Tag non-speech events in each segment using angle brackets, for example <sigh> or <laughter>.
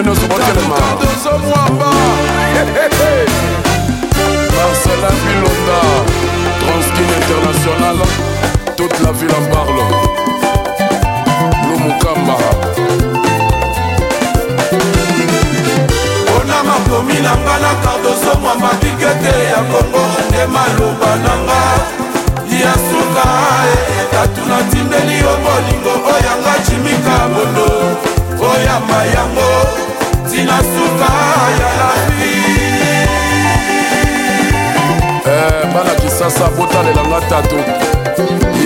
mikono nyonso botelemazomwamba marcela bilonda transkin international toute la ville en parle lumukamba mpona makomi na nga na kardozomwamba tikete ya kongo nde maloba na nga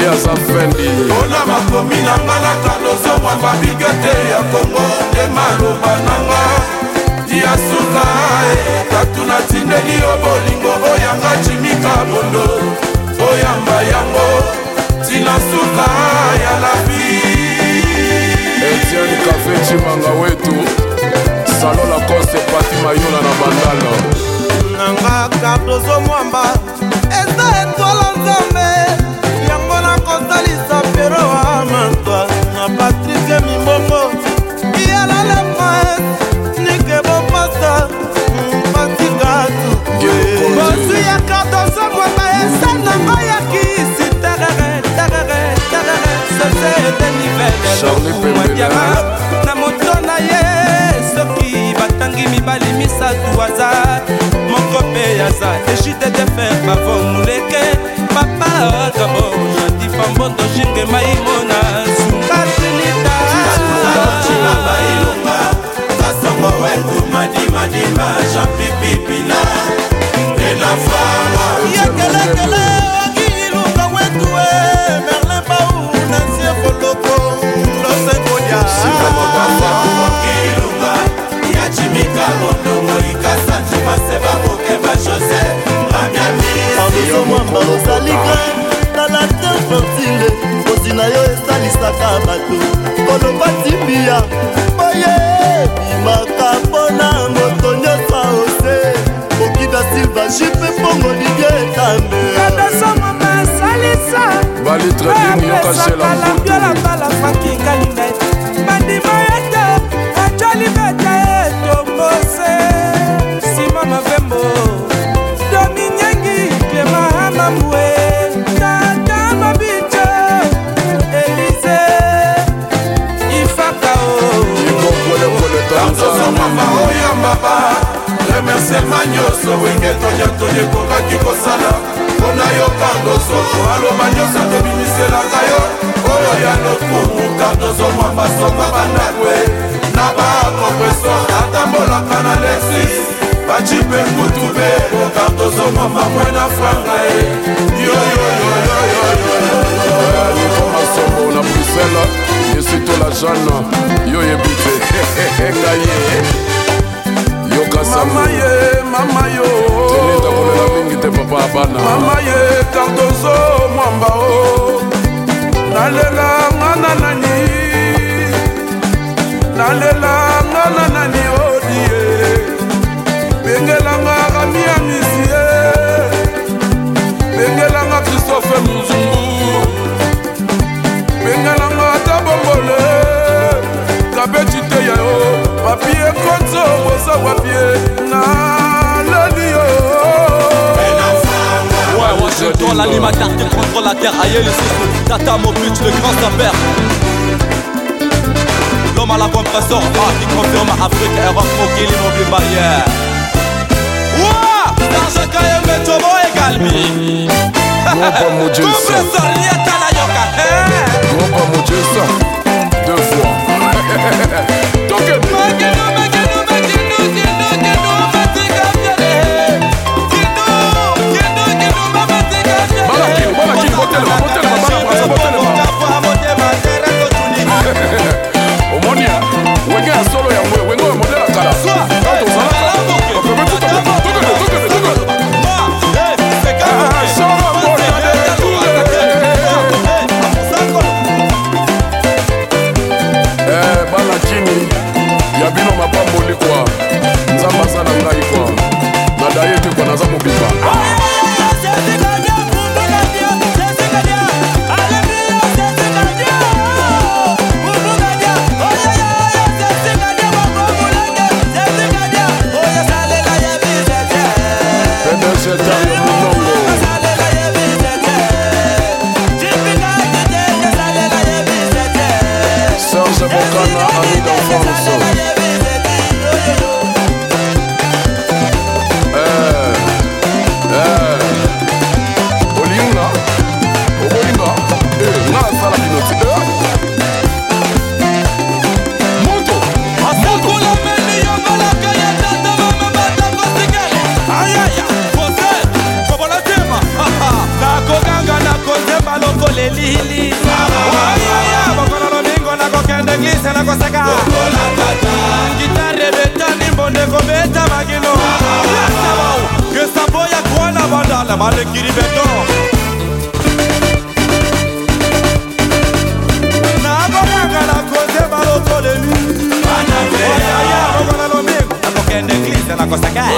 ye aza fendi mpona makomi na nga natanozomwa babike te ya kongo nde maloba eh, na nga ya suka katuna tindeli yo bolingo oyanga cimika bondo oyamba yango lelomadiara na moto na ye soki batangi mibali misato aza moko mpe aza egide defer bavo moleke papa odabo na difambondo jinge maimona sungatinita bailonga kasongo wetu madimadima jean pipipila elafaa apesaka bato koloba timbiya boye bimaka mpona moto nyonso ose okida silva jipe mpongo libie tambebalabiolambalafaki kalinga bandima ete ajoli bete etongose nyonso wenge toyetoye ekokaki kosala mpona yo kardoso aloba nyonso atobimiselanga yo oyo ya lokumu kardoso mwa masonga bandakwe na bakompreso atambolaka na lexis baci mpe kutu mpe okardoso mwa mamwe na franga ye yoyoyoyoyoyo na bruxelles esito la jeanne Il ma carte, contre la terre, aïe les sous Tata mon but le grand s'affaire L'homme à la compresseur, ah, qui confirme Afrique, va les barrière Ouah, mes et Compresseur, la yoka, eh Compresseur, deux fois Donc, <laughs> elili oyoya bokono lomingo nakokende eglise nakoseka gitare betani mbondeko beta magino yasabau gesabo ya kuona bandala malekiri beto nakomanga na koze balotolemi oyoya bokono lomingo nakokende eglise nakoseka